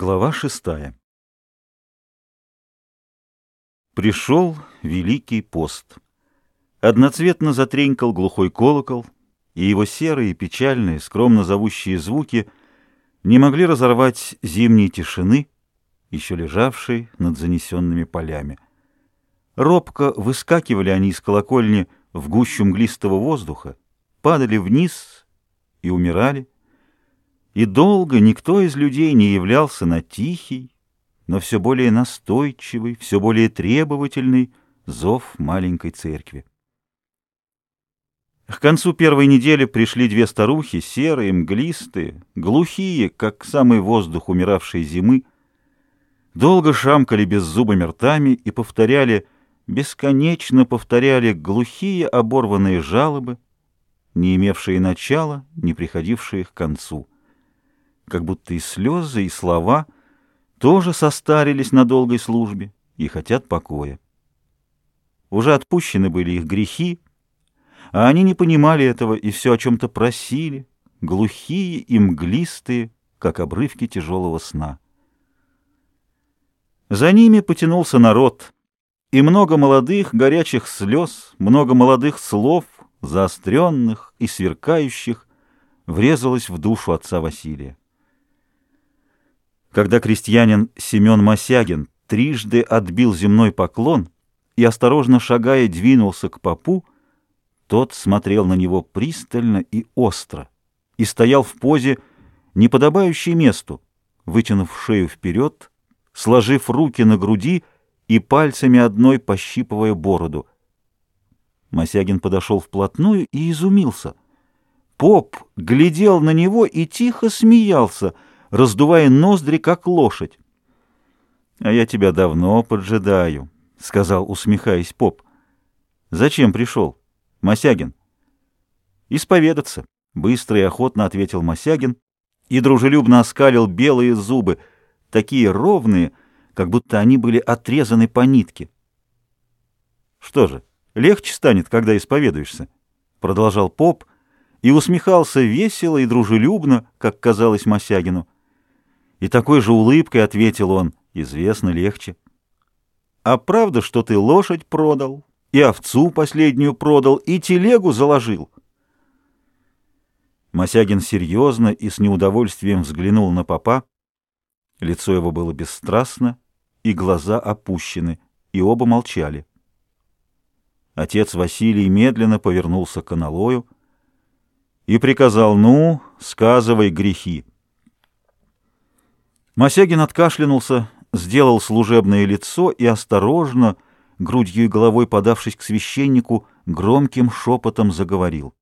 Глава шестая Пришел Великий пост. Одноцветно затренькал глухой колокол, и его серые, печальные, скромно зовущие звуки не могли разорвать зимней тишины, еще лежавшей над занесенными полями. Робко выскакивали они из колокольни в гущу мглистого воздуха, падали вниз и умирали, и долго никто из людей не являлся на тихий, но все более настойчивый, все более требовательный зов маленькой церкви. К концу первой недели пришли две старухи, серые, мглистые, глухие, как самый воздух умиравшей зимы, долго шамкали беззубыми ртами и повторяли, бесконечно повторяли глухие оборванные жалобы, не имевшие начала, не приходившие к концу как будто и слезы, и слова тоже состарились на долгой службе и хотят покоя. Уже отпущены были их грехи, а они не понимали этого и все о чем-то просили, глухие и мглистые, как обрывки тяжелого сна. За ними потянулся народ, и много молодых горячих слез, много молодых слов, заостренных и сверкающих, врезалось в душу отца Василия. Когда крестьянин Семен Мосягин трижды отбил земной поклон и, осторожно шагая, двинулся к попу, тот смотрел на него пристально и остро и стоял в позе, не подобающей месту, вытянув шею вперед, сложив руки на груди и пальцами одной пощипывая бороду. Мосягин подошел вплотную и изумился. Поп глядел на него и тихо смеялся — раздувая ноздри, как лошадь. — А я тебя давно поджидаю, — сказал, усмехаясь поп. — Зачем пришел? Мосягин. — Исповедаться, — быстро и охотно ответил Мосягин и дружелюбно оскалил белые зубы, такие ровные, как будто они были отрезаны по нитке. — Что же, легче станет, когда исповедуешься, — продолжал поп и усмехался весело и дружелюбно, как казалось Мосягину. И такой же улыбкой ответил он, известно легче. А правда, что ты лошадь продал, и овцу последнюю продал, и телегу заложил? Мосягин серьезно и с неудовольствием взглянул на папа. Лицо его было бесстрастно, и глаза опущены, и оба молчали. Отец Василий медленно повернулся к аналою и приказал, «Ну, сказывай грехи». Мосягин откашлянулся, сделал служебное лицо и осторожно, грудью и головой подавшись к священнику, громким шепотом заговорил.